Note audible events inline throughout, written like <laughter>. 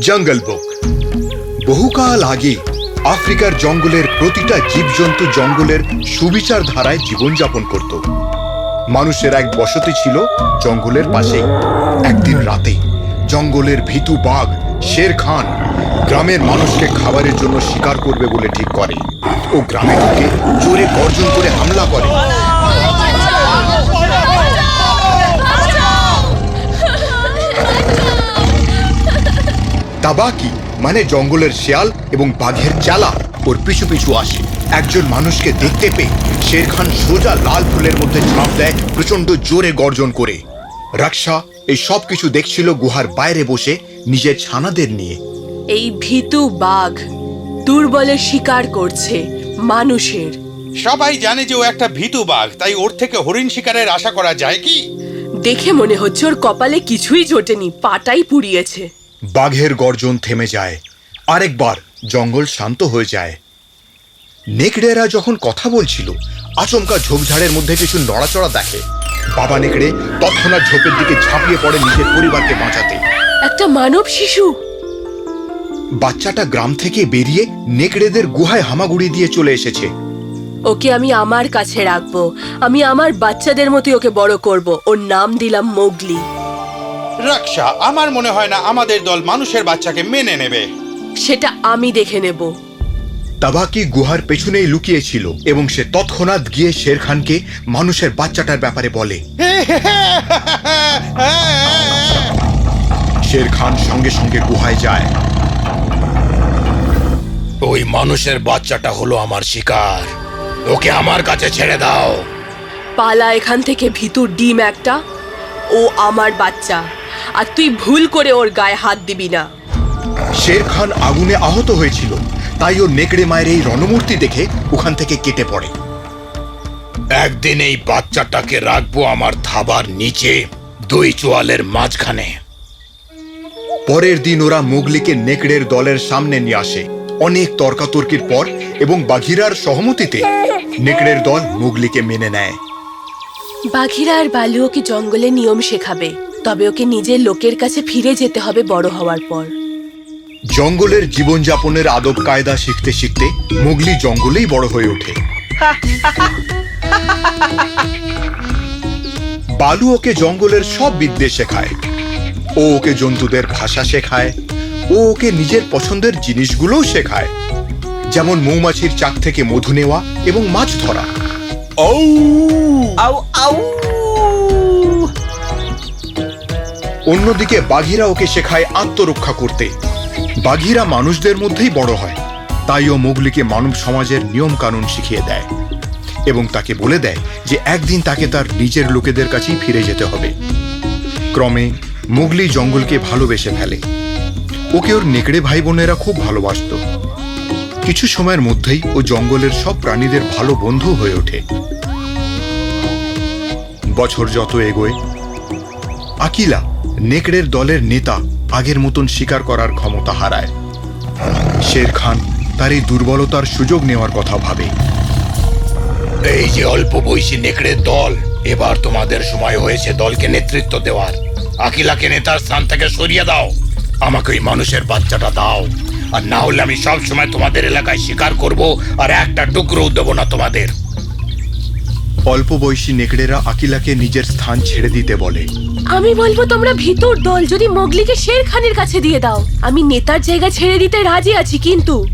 জঙ্গল বুক। বহুকাল আগে আফ্রিকার জঙ্গলের প্রতিটা জীবজন্তু জঙ্গলের সুবিচার ধারায় জীবনযাপন করত। মানুষের এক বসতি ছিল জঙ্গলের পাশেই। একদিন রাতে জঙ্গলের ভীতু বাঘ শের খান গ্রামের মানুষকে খাবারের জন্য শিকার করবে বলে ঠিক করে ও গ্রামে ঢুকে জোরে গর্জন করে হামলা করে। তাবাকি মানে জঙ্গলের শেয়াল এবং বাঘের চালা ওর পিছু পিছু আসে। একজন মানুষকে দেখতে পেয়ে শের খান সোজা লাল ফুলের মধ্যে ঝাঁপ দেয় প্রচণ্ড জোরে গর্জন করে। রাক্ষা এই সব কিছু দেখছিল গুহার বাইরে বসে নিজের ছানাদের নিয়ে। এই ভীতু বাঘ দুর্বলের শিকার করছে মানুষের। সবাই জানে যে ও একটা ভীতু বাঘ তাই ওর থেকে হরিণ শিকারের আশা করা যায় কি? দেখে মনে হচ্ছে ওর কপালে কিছুই জোটেনি পাটাই পুড়িয়েছে। বাঘের গর্জন থেমে যায়। আরেকবার জঙ্গল শান্ত হয়ে যায়। নেকড়েরা যখন কথা বলছিল আচমকা ঝোপঝাড়ের মধ্যে কিছু নড়াচড়া দেখে। বাবা নেকড়ে তৎক্ষণাৎ ঝোপের দিকে ঝাঁপিয়ে পড়ে নিজের পরিবারকে বাঁচাতে। একটা মানব শিশু। বাচ্চাটা গ্রাম থেকে বেরিয়ে নেকড়েদের গুহায় হামাগুড়ি দিয়ে চলে এসেছে। ওকে আমি আমার কাছে রাখব। আমি আমার বাচ্চাদের মতোই ওকে বড় করব। ওর নাম দিলাম মোগলি। রাক্ষা আমার মনে হয় না আমাদের দল মানুষের বাচ্চাকে মেনে নেবে। সেটা আমি দেখে নেব। তাবাকি গুহার পেছনেই লুকিয়েছিল এবং সে তৎক্ষণাৎ গিয়ে শের খানকে মানুষের বাচ্চাটার ব্যাপারে বলে। <laughs> শের খান সঙ্গে সঙ্গে গুহায় যায়। ওই মানুষের বাচ্চাটা হলো আমার শিকার। ওকে আমার কাছে ছেড়ে দাও। পালা এখান থেকে ভিতুর ডিম একটা ও আমার বাচ্চা। আর তুই ভুল করে ওর গায়ে হাত দিবি না। শের খান আগুনে আহত হয়েছিল। তাই ও নেকড়ে মায়ের এই রণমূর্তি দেখে ওখান থেকে কেটে পড়ে। একদিন এই বাচ্চাটাকে রাখব আমার ধাবার নিচে দুই চোয়ালের মাঝখানে। পরের দিন ওরা মুগলিকে নেকড়ের দলের সামনে নিয়ে আসে। অনেক তর্কাতর্কির পর এবং বাঘিরার সহমতিতে নেকড়ের দল মুগলিকে মেনে নেয়। বাঘিরা আর বালু ওকে জঙ্গলে নিয়ম শেখাবে? তবে ওকে নিজের লোকের কাছে ফিরে যেতে হবে বড় হওয়ার পর। জঙ্গলের জীবনযাপনের আদব কায়দা শিখতে শিখতে মুগলি জঙ্গলেই বড় হয়ে ওঠে। বালু ওকে জঙ্গলের সব বিদ্যে শেখায়। ও ওকে জন্তুদের ভাষা শেখায়। ও ওকে নিজের পছন্দের জিনিসগুলোও শেখায়। যেমন মৌমাছির চাক থেকে মধু নেওয়া এবং মাছ ধরা। আউ আউ! অন্যদিকে বাঘিরা ওকে শেখায় আত্মরক্ষা করতে। বাঘিরা মানুষদের মধ্যেই বড় হয়, তাই ও মোগলিকে মানব সমাজের নিয়ম কানুন শিখিয়ে দেয় এবং তাকে বলে দেয় যে একদিন তাকে তার নিজের লোকেদের কাছেই ফিরে যেতে হবে। ক্রমে মুগলি জঙ্গলকে ভালোবেসে ফেলে। ওকে ওর নেকড়ে ভাই বোনেরা খুব ভালোবাসতো। কিছু সময়ের মধ্যেই ও জঙ্গলের সব প্রাণীদের ভালো বন্ধু হয়ে ওঠে। বছর যত এগোয়, আকিলা নেকড়ের দলের নেতা আগের মতন শিকার করার ক্ষমতা হারায়। শের খান তার এই দুর্বলতার সুযোগ নেওয়ার কথা ভাবে। এই যে অল্প বয়সী নেকড়ের দল, এবার তোমাদের সময় হয়েছে দলকে নেতৃত্ব দেওয়ার। আকিলাকে নেতার স্থান থেকে সরিয়ে দাও। আমাকে ওই মানুষের বাচ্চাটা দাও। আর না হলে আমি সব সময় তোমাদের এলাকায় শিকার করব, আর একটা টুকরো দেবো না তোমাদের। অল্প বয়সী নেকড়েরা আকিলাকে নিজের স্থান ছেড়ে দিতে বলে। আমি বলব তোমরা ভিতর দল যদি মোগলিকে শের খানের কাছে দিয়ে দাও। আমি নেতার জায়গা ছেড়ে দিতে রাজি আছি কিন্তু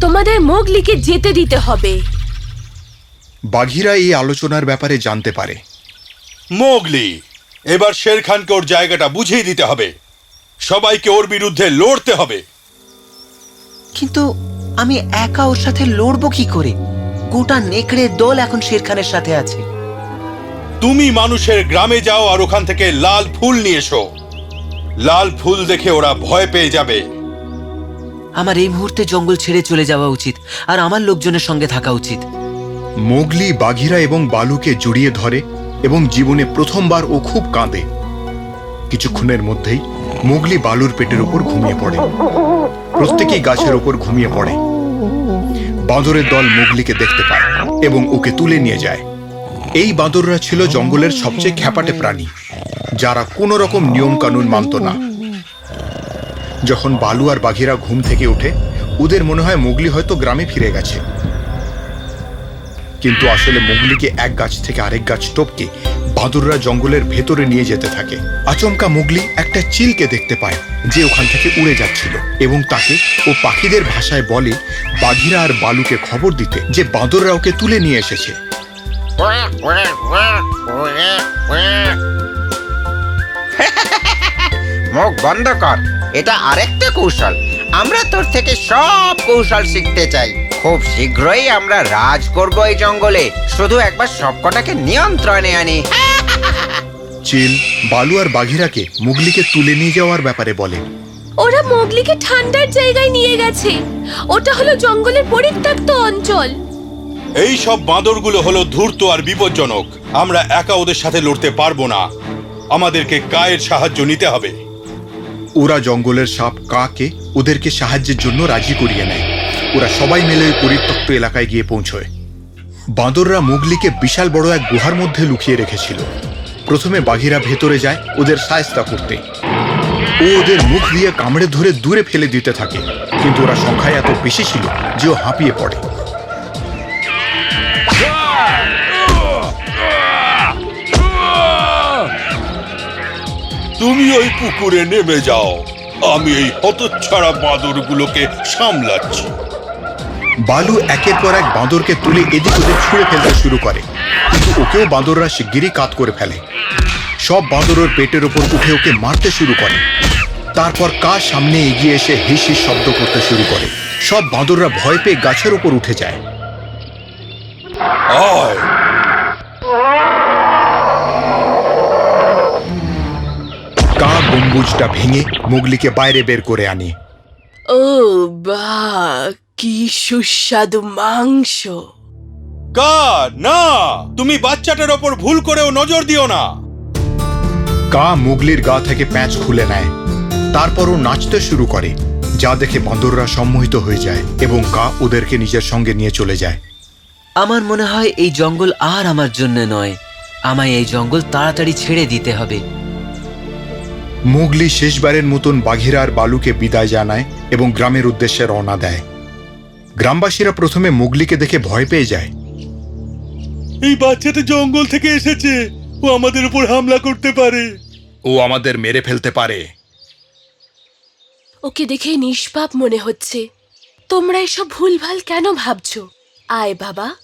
তোমাদের মোগলিকে যেতে দিতে হবে। বাঘিরা এই আলোচনার ব্যাপারে জানতে পারে। মোগলি এবার শের খানকে ওর জায়গাটা বুঝিয়ে দিতে হবে। সবাইকে ওর বিরুদ্ধে লড়তে হবে। কিন্তু আমি একা ওর সাথে লড়বো কি করে? গোটা নেকড়ের দল এখন শেরখানের সাথে আছে। তুমি মানুষের গ্রামে যাও আর ওখান থেকে লাল ফুল নিয়ে এসো। লাল ফুল দেখে ওরা ভয় পেয়ে যাবে। আমার এই মুহূর্তে জঙ্গল ছেড়ে চলে যাওয়া উচিত আর আমার লোকজনের সঙ্গে থাকা উচিত। মোগলি বাঘিরা এবং বালুকে জড়িয়ে ধরে এবং জীবনে প্রথমবার ও খুব কাঁদে। কিছুক্ষণের মধ্যেই মোগলি বালুর পেটের ওপর ঘুমিয়ে পড়ে। প্রত্যেকেই গাছের ওপর ঘুমিয়ে পড়ে। বাঁদরের দল মুগলিকে দেখতে পায় এবং ওকে তুলে নিয়ে যায়। এই বাঁদররা ছিল জঙ্গলের সবচেয়ে খ্যাপাটে প্রাণী, যারা কোনো রকম নিয়ম কানুন মানত না। যখন বালু আর বাঘিরা ঘুম থেকে ওঠে, ওদের মনে হয় মুগলি হয়তো গ্রামে ফিরে গেছে। কিন্তু আসলে মুগলিকে এক গাছ থেকে আরেক গাছ টপকে বাঁদররা জঙ্গলের ভেতরে নিয়ে যেতে থাকে। আচমকা মুগলি একটা চিলকে দেখতে পায়, যে ওখান থেকে উড়ে যাচ্ছিল এবং তাকে ও পাখিদের ভাষায় বলে, বাঘিরা আর বালুকে খবর দিতে যে বাঁদররা ওকে তুলে নিয়ে এসেছে। মুখ বন্ধ কর, এটা আরেকটা কৌশল। আমরা তোর থেকে সব কৌশল শিখতে চাই। খুব শীঘ্রই আমরা রাজ করব এই জঙ্গলে। শুধু একবার সবকটাকে নিয়ন্ত্রণে আনি। চিল বালু আর বাঘিরাকে মুগলিকে তুলে নিয়ে যাওয়ার ব্যাপারে বলে। ওরা মোগলিকে ঠান্ডার জায়গায় নিয়ে গেছে। ওটা হলো জঙ্গলের পরিত্যক্ত অঞ্চল। এই সব বাঁদরগুলো হলো ধূর্ত আর বিপজ্জনক। আমরা একা ওদের সাথে লড়তে পারব না। আমাদেরকে কায়ের সাহায্য নিতে হবে। ওরা জঙ্গলের সাপ কাকে ওদেরকে সাহায্যের জন্য রাজি করিয়ে নেয়। ওরা সবাই মিলে ওই পরিত্যক্ত এলাকায় গিয়ে পৌঁছয়। বাঁদররা মুগলিকে বিশাল বড় এক গুহার মধ্যে লুকিয়ে রেখেছিল। প্রথমে বাঘিরা ভেতরে যায় ওদের সায়স্তা করতে। ও ওদের মুখ দিয়ে কামড়ে ধরে দূরে ফেলে দিতে থাকে। কিন্তু ওরা সংখ্যায় এত বেশি ছিল যে ও হাঁপিয়ে পড়ে। তুমি ওই পুকুরে নেমে যাও। আমি এই হতচ্ছাড়া বাঁদরগুলোকে সামলাচ্ছি। বালু একের পর এক বাঁদরকে তুলে এদিক ওদিক ছুঁড়ে ফেলতে শুরু করে। কিন্তু ওকেও বাঁদররা শিগগিরই কাত করে ফেলে। সব বাঁদর ওর পেটের ওপর উঠে ওকে মারতে শুরু করে। তারপর কার সামনে এগিয়ে এসে হিস হিস শব্দ করতে শুরু করে। সব বাঁদররা ভয় পেয়ে গাছের ওপর উঠে যায়। কা গম্বুজটা ভেঙে মুগলিকে বাইরে বের করে আনে। ও বা কি সুস্বাদু মাংস। কা না তুমি বাচ্চাটার ওপর ভুল করেও নজর দিও না। কা মুগলির গা থেকে প্যাঁচ খুলে নেয়। তারপর ও নাচতে শুরু করে যা দেখে বাঁদররা সম্মোহিত হয়ে যায় এবং কা ওদেরকে নিজের সঙ্গে নিয়ে চলে যায়। আমার মনে হয় এই জঙ্গল আর আমার জন্য নয়। আমায় এই জঙ্গল তাড়াতাড়ি ছেড়ে দিতে হবে। মুগলি শেষবারের মতন বাঘিরার বালুকে বিদায় জানায় এবং গ্রামের উদ্দেশ্যে রওনা দেয়। গ্রামবাসীরা প্রথমে মুগলিকে দেখে ভয় পেয়ে যায়। এই বাচ্চাটা জঙ্গল থেকে এসেছে। ও আমাদের উপর হামলা করতে পারে। ও আমাদের মেরে ফেলতে পারে। ওকে দেখে নিষ্পাপ মনে হচ্ছে। তোমরা এসব ভুলভাল কেন ভাবছ? আয় বাবা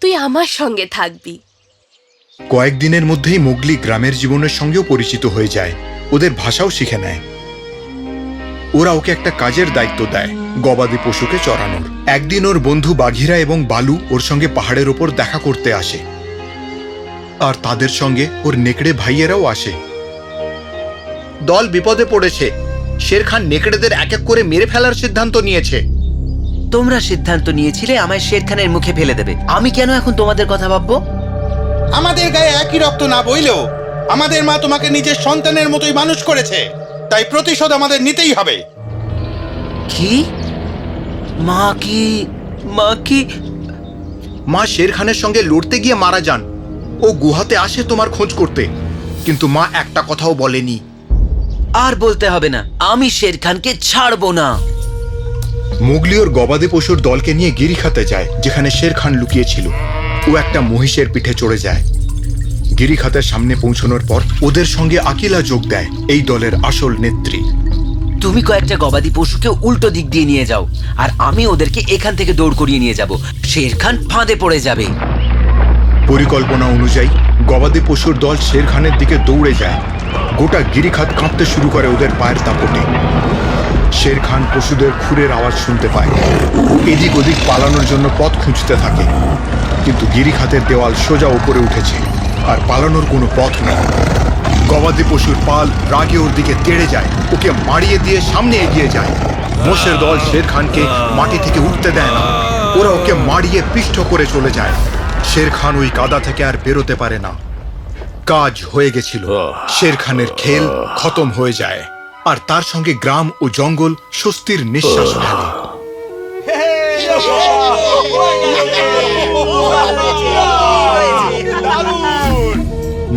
তুই আমার সঙ্গে থাকবি। কয়েকদিনের মধ্যেই মুগলি গ্রামের জীবনের সঙ্গেও পরিচিত হয়ে যায়। ওদের ভাষাও শিখে নেয়। ওরা ওকে একটা কাজের দায়িত্ব দেয়। গবাদি পশুকে চড়ানোর একদিন ওর বন্ধু বাঘিরা এবং বালু ওর সঙ্গে পাহাড়ের ওপর দেখা করতে আসে। আর তাদের সঙ্গে ওর নেকড়ে ভাইয়েরাও আসে। দল বিপদে পড়েছে। শের খান নেকড়েদের এক এক করে মেরে ফেলার সিদ্ধান্ত নিয়েছে। তোমরা সিদ্ধান্ত নিয়েছিলে আমায় শের খানের মুখে ফেলে দেবে। আমি কেন এখন তোমাদের কথা ভাববো? আমাদের গায়ে একই রক্ত না বইলেও আমাদের মা তোমাকে নিজের সন্তানের মতোই মানুষ করেছে। তাই প্রতিশোধ আমাদের নিতেই হবে। কি? মা কি মা কি? মা শের খানের সঙ্গে লড়তে গিয়ে মারা যান। ও গুহাতে আসে তোমার খোঁজ করতে। কিন্তু মা একটা কথাও বলেনি। আর বলতে হবে না আমি শের খানকে ছাড়বো না। মুগলি ওর গবাদি পশুর দলকে নিয়ে গিরিখাতে যায় যেখানে শের খান লুকিয়েছিল। ও একটা মহিষের পিঠে চড়ে যায়। গিরিখাতের সামনে পৌঁছানোর পর ওদের সঙ্গে আকিলা যোগ দেয় এই দলের আসল নেত্রী। তুমি কয়েকটা গবাদি পশুকে উল্টো দিক দিয়ে নিয়ে যাও, আর আমি ওদেরকে এখান থেকে দৌড় করিয়ে নিয়ে যাব। শের খান ফাঁদে পড়ে যাবে। পরিকল্পনা অনুযায়ী, গবাদি পশুর দল শের খানের দিকে দৌড়ে যায়। গোটা গিরিখাত কাঁপতে শুরু করে ওদের পায়ের দাপটে। শের খান পশুদের খুরের আওয়াজ শুনতে পায়। এদিক ওদিক পালানোর জন্য পথ খুঁজতে থাকে। কিন্তু গিরিখাতের দেওয়াল সোজা উপরে উঠেছে, আর পালানোর কোনো পথ নেই। গবাদি পশুর পাল রাগে ওর দিকে তেড়ে যায়। ওকে মারিয়ে দিয়ে সামনে এগিয়ে যায়। মোষের দল শের খানকে মাটি থেকে উঠতে দেয় না। ওরা ওকে মারিয়ে পিষ্ট করে চলে যায়। শের খান ওই কাদা থেকে আর বেরোতে পারে না। কাজ হয়ে গেছিল। শের খানের খেল খতম হয়ে যায়। আর তার সঙ্গে গ্রাম ও জঙ্গল স্বস্তির নিঃশ্বাস ফেলে।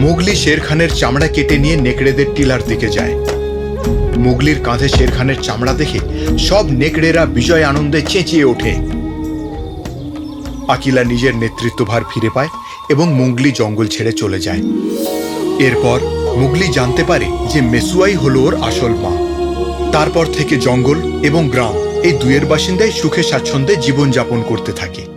মুগলি শের খানের চামড়া কেটে নিয়ে নেকড়েদের টিলার দিকে যায়। মুগলির কাঁধে শেরখানের চামড়া দেখে সব নেকড়েরা বিজয় আনন্দে চেঁচিয়ে ওঠে। আকিলা নিজের নেতৃত্বভার ফিরে পায় এবং মুগলি জঙ্গল ছেড়ে চলে যায়। এরপর মুগলি জানতে পারে যে মেসুয়াই হলো ওর আসল মা। তারপর থেকে জঙ্গল এবং গ্রাম এই দুয়ের বাসিন্দায় সুখে স্বাচ্ছন্দ্যে জীবনযাপন করতে থাকে।